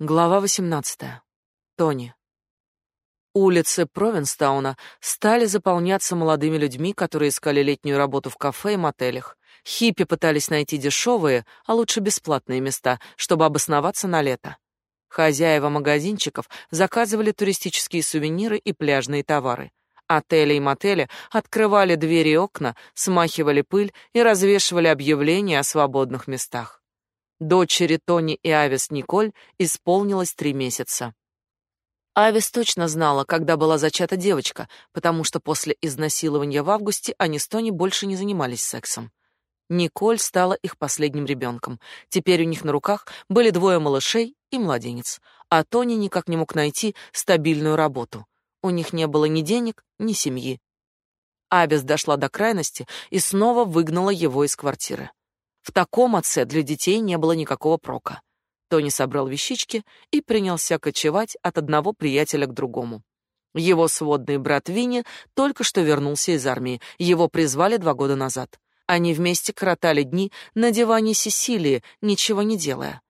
Глава 18. Тони. Улицы Провинстауна стали заполняться молодыми людьми, которые искали летнюю работу в кафе и мотелях. Хиппи пытались найти дешевые, а лучше бесплатные места, чтобы обосноваться на лето. Хозяева магазинчиков заказывали туристические сувениры и пляжные товары. Отели и мотели открывали двери и окна, смахивали пыль и развешивали объявления о свободных местах. Дочери Тони и Авис Николь исполнилось три месяца. Авис точно знала, когда была зачата девочка, потому что после изнасилования в августе они с Тони больше не занимались сексом. Николь стала их последним ребенком. Теперь у них на руках были двое малышей и младенец, а Тони никак не мог найти стабильную работу. У них не было ни денег, ни семьи. Авис дошла до крайности и снова выгнала его из квартиры. В таком отце для детей не было никакого прока. Тони собрал вещички и принялся кочевать от одного приятеля к другому. Его сводный брат Винни только что вернулся из армии. Его призвали два года назад. Они вместе коротали дни на диване Сесилии, ничего не делая.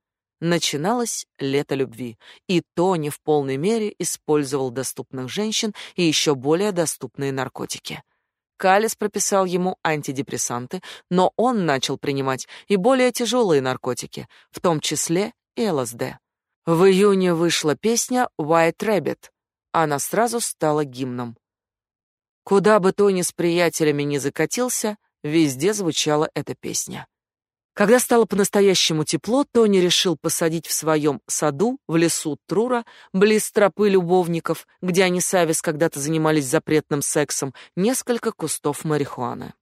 Начиналось лето любви, и Тони в полной мере использовал доступных женщин и еще более доступные наркотики. Калис прописал ему антидепрессанты, но он начал принимать и более тяжелые наркотики, в том числе и ЛСД. В июне вышла песня White Rabbit. Она сразу стала гимном. Куда бы Тони с приятелями ни закатился, везде звучала эта песня. Когда стало по-настоящему тепло, Тони решил посадить в своем саду, в лесу Трура, близ тропы любовников, где они с Авис когда-то занимались запретным сексом, несколько кустов марихуаны.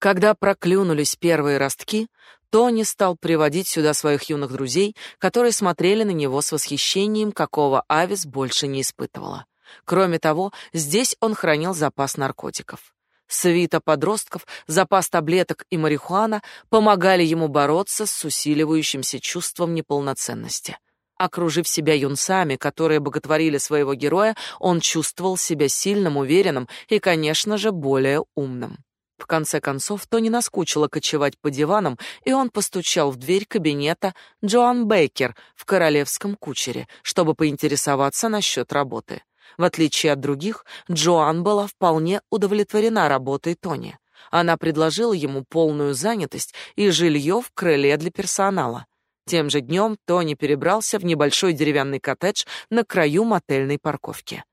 Когда проклюнулись первые ростки, Тони стал приводить сюда своих юных друзей, которые смотрели на него с восхищением, какого Авис больше не испытывала. Кроме того, здесь он хранил запас наркотиков. Свита подростков, запас таблеток и марихуана помогали ему бороться с усиливающимся чувством неполноценности. Окружив себя юнцами, которые боготворили своего героя, он чувствовал себя сильным, уверенным и, конечно же, более умным. В конце концов, то не наскучило кочевать по диванам, и он постучал в дверь кабинета Джоан Бейкер в королевском кучере, чтобы поинтересоваться насчет работы. В отличие от других, Джоан была вполне удовлетворена работой Тони. Она предложила ему полную занятость и жилье в крыле для персонала. Тем же днем Тони перебрался в небольшой деревянный коттедж на краю мотельной парковки.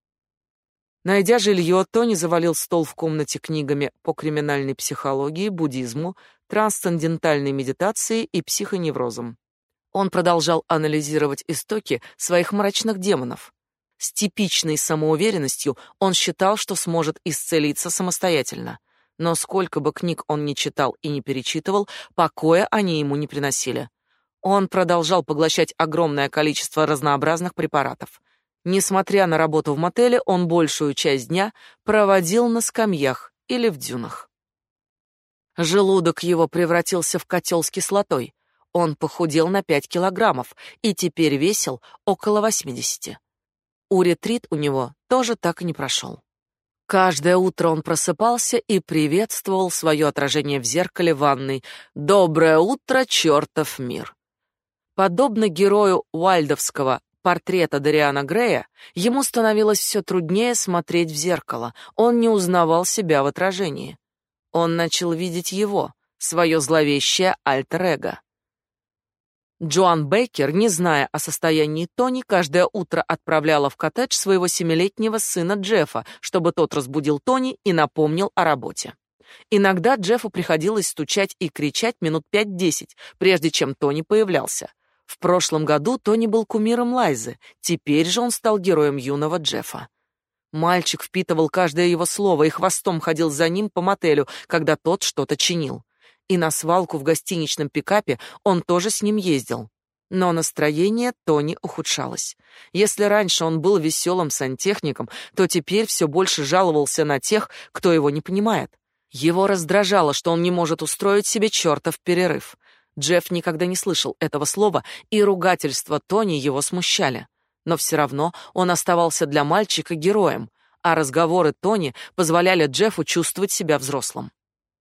Найдя жилье, Тони завалил стол в комнате книгами по криминальной психологии, буддизму, трансцендентальной медитации и психоневрозам. Он продолжал анализировать истоки своих мрачных демонов. С типичной самоуверенностью он считал, что сможет исцелиться самостоятельно. Но сколько бы книг он ни читал и не перечитывал, покоя они ему не приносили. Он продолжал поглощать огромное количество разнообразных препаратов. Несмотря на работу в мотеле, он большую часть дня проводил на скамьях или в дюнах. Желудок его превратился в котел с кислотой. Он похудел на 5 килограммов и теперь весил около 80. Уретрит у него тоже так и не прошел. Каждое утро он просыпался и приветствовал свое отражение в зеркале ванной. «Доброе утро, чертов мир!» Подобно герою Уальдовского портрета Дариана Грея, ему становилось все труднее смотреть в зеркало. Он не узнавал себя в отражении. Он начал видеть его, свое зловещее альтер-эго. Джоан Бейкер, не зная о состоянии Тони, каждое утро отправляла в коттедж своего семилетнего сына Джеффа, чтобы тот разбудил Тони и напомнил о работе. Иногда Джеффу приходилось стучать и кричать минут пять-десять, прежде чем Тони появлялся. В прошлом году Тони был кумиром Лайзы, теперь же он стал героем юного Джеффа. Мальчик впитывал каждое его слово и хвостом ходил за ним по мотелю, когда тот что-то чинил и на свалку в гостиничном пикапе он тоже с ним ездил. Но настроение Тони ухудшалось. Если раньше он был веселым сантехником, то теперь все больше жаловался на тех, кто его не понимает. Его раздражало, что он не может устроить себе чертов перерыв. Джефф никогда не слышал этого слова, и ругательства Тони его смущали. Но все равно он оставался для мальчика героем, а разговоры Тони позволяли Джеффу чувствовать себя взрослым.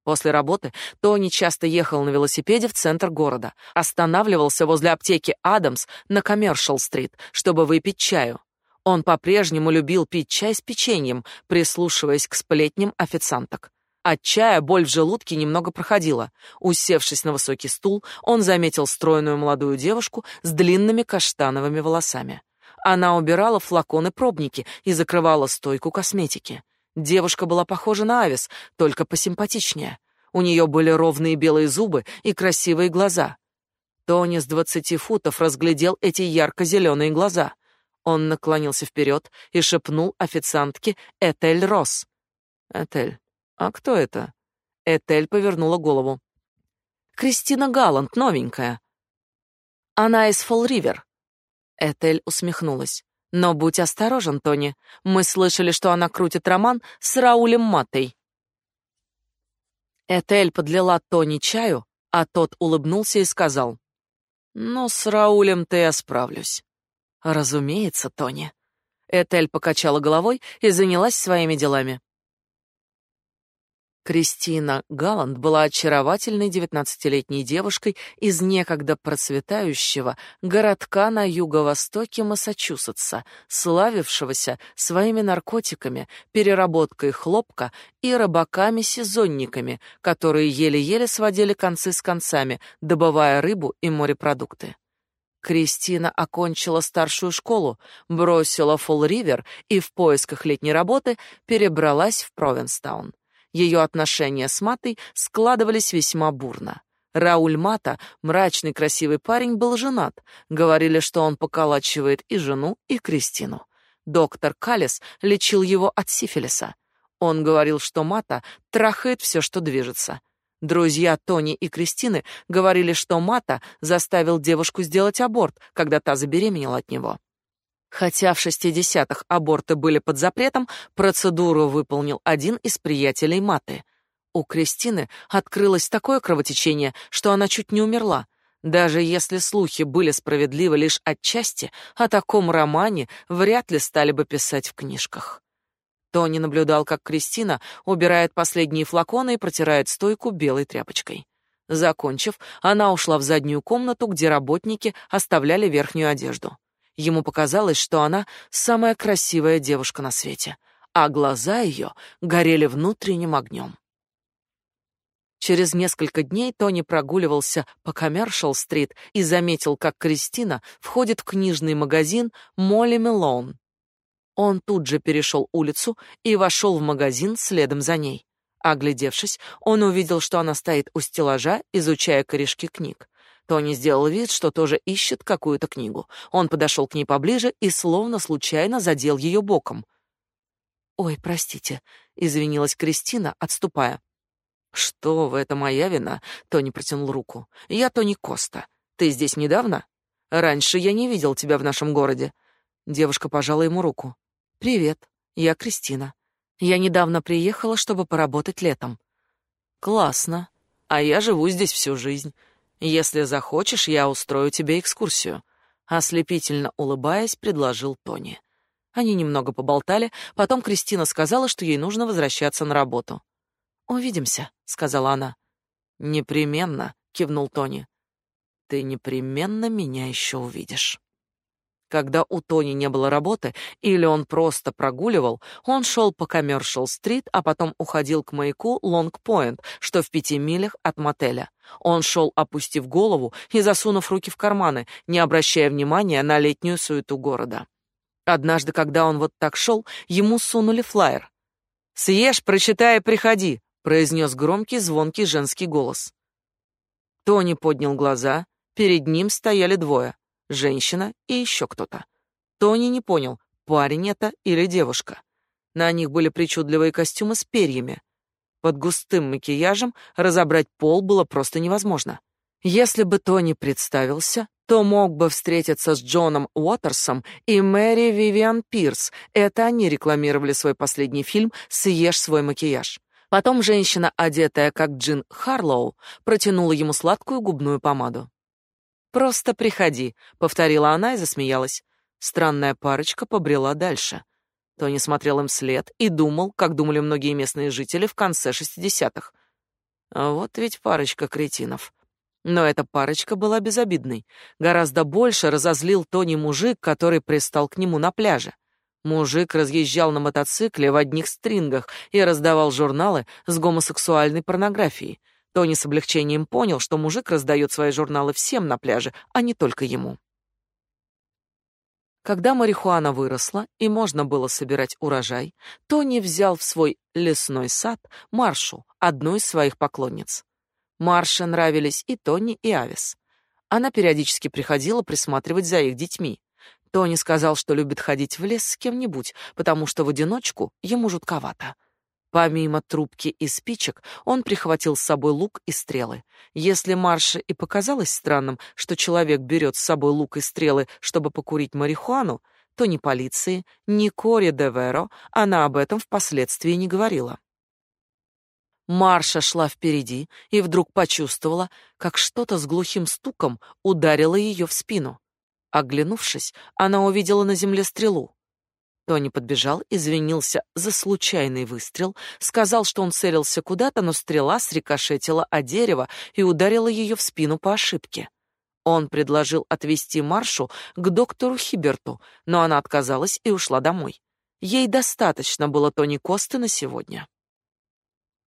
После работы Тони часто ехал на велосипеде в центр города, останавливался возле аптеки Адамс на Коммершал-стрит, чтобы выпить чаю. Он по-прежнему любил пить чай с печеньем, прислушиваясь к сплетням официанток. От чая боль в желудке немного проходила. Усевшись на высокий стул, он заметил стройную молодую девушку с длинными каштановыми волосами. Она убирала флаконы-пробники и закрывала стойку косметики. Девушка была похожа на Авис, только посимпатичнее. У нее были ровные белые зубы и красивые глаза. Тони с двадцати футов разглядел эти ярко-зеленые глаза. Он наклонился вперед и шепнул официантке Этель Росс. «Этель, а кто это?» Этель повернула голову. «Кристина Галланд, новенькая». «Она из Фолл-Ривер». Этель усмехнулась. Но будь осторожен, Тони. Мы слышали, что она крутит роман с Раулем Матой. Этель подлила Тони чаю, а тот улыбнулся и сказал: "Ну, с Раулем-то я справлюсь". "Разумеется, Тони". Этель покачала головой и занялась своими делами. Кристина Галланд была очаровательной девятнадцатилетней девушкой из некогда процветающего городка на юго-востоке Массачусетса, славившегося своими наркотиками, переработкой хлопка и рыбаками-сезонниками, которые еле-еле сводили концы с концами, добывая рыбу и морепродукты. Кристина окончила старшую школу, бросила Фолл-Ривер и в поисках летней работы перебралась в Провинстаун. Ее отношения с Матой складывались весьма бурно. Рауль Мата, мрачный красивый парень, был женат. Говорили, что он поколачивает и жену, и Кристину. Доктор Калес лечил его от сифилиса. Он говорил, что Мата трахает все, что движется. Друзья Тони и Кристины говорили, что Мата заставил девушку сделать аборт, когда та забеременела от него. Хотя в 60-х аборты были под запретом, процедуру выполнил один из приятелей Маты. У Кристины открылось такое кровотечение, что она чуть не умерла. Даже если слухи были справедливы лишь отчасти, о таком романе вряд ли стали бы писать в книжках. Тони наблюдал, как Кристина убирает последние флаконы и протирает стойку белой тряпочкой. Закончив, она ушла в заднюю комнату, где работники оставляли верхнюю одежду. Ему показалось, что она самая красивая девушка на свете, а глаза ее горели внутренним огнем. Через несколько дней Тони прогуливался по Коммершал-стрит и заметил, как Кристина входит в книжный магазин Молли Мелоун. Он тут же перешел улицу и вошел в магазин следом за ней. Оглядевшись, он увидел, что она стоит у стеллажа, изучая корешки книг. Тони сделал вид, что тоже ищет какую-то книгу. Он подошел к ней поближе и словно случайно задел ее боком. «Ой, простите», — извинилась Кристина, отступая. «Что в это моя вина?» — Тони протянул руку. «Я Тони Коста. Ты здесь недавно? Раньше я не видел тебя в нашем городе». Девушка пожала ему руку. «Привет, я Кристина. Я недавно приехала, чтобы поработать летом». «Классно. А я живу здесь всю жизнь. Если захочешь, я устрою тебе экскурсию, ослепительно улыбаясь, предложил Тони. Они немного поболтали, потом Кристина сказала, что ей нужно возвращаться на работу. "Увидимся", сказала она. "Непременно", кивнул Тони. "Ты непременно меня еще увидишь". Когда у Тони не было работы или он просто прогуливал, он шел по Коммершал-стрит, а потом уходил к маяку Лонг-Пойнт, что в пяти милях от мотеля. Он шел, опустив голову и засунув руки в карманы, не обращая внимания на летнюю суету города. Однажды, когда он вот так шел, ему сунули флаер. «Съешь, прочитай приходи», — произнес громкий, звонкий женский голос. Тони поднял глаза, перед ним стояли двое женщина и еще кто-то. Тони не понял, парень это или девушка. На них были причудливые костюмы с перьями. Под густым макияжем разобрать пол было просто невозможно. Если бы Тони представился, то мог бы встретиться с Джоном Уотерсом и Мэри Вивиан Пирс. Это они рекламировали свой последний фильм «Съешь свой макияж». Потом женщина, одетая как Джин Харлоу, протянула ему сладкую губную помаду. Просто приходи, повторила она и засмеялась. Странная парочка побрела дальше. Тони смотрел им вслед и думал, как думали многие местные жители в конце шестидесятых. А вот ведь парочка кретинов. Но эта парочка была безобидной. Гораздо больше разозлил Тони мужик, который пристал к нему на пляже. Мужик разъезжал на мотоцикле в одних стрингах и раздавал журналы с гомосексуальной порнографией. Тони с облегчением понял, что мужик раздает свои журналы всем на пляже, а не только ему. Когда марихуана выросла и можно было собирать урожай, Тони взял в свой лесной сад Маршу, одну из своих поклонниц. Марше нравились и Тони, и Авис. Она периодически приходила присматривать за их детьми. Тони сказал, что любит ходить в лес с кем-нибудь, потому что в одиночку ему жутковато. Помимо трубки и спичек, он прихватил с собой лук и стрелы. Если Марше и показалось странным, что человек берет с собой лук и стрелы, чтобы покурить марихуану, то ни полиции, ни Кори де Веро она об этом впоследствии не говорила. Марша шла впереди и вдруг почувствовала, как что-то с глухим стуком ударило ее в спину. Оглянувшись, она увидела на земле стрелу. Тони подбежал, извинился за случайный выстрел, сказал, что он целился куда-то, но стрела срикошетила о дерево и ударила ее в спину по ошибке. Он предложил отвезти Маршу к доктору Хиберту, но она отказалась и ушла домой. Ей достаточно было Тони Косты на сегодня.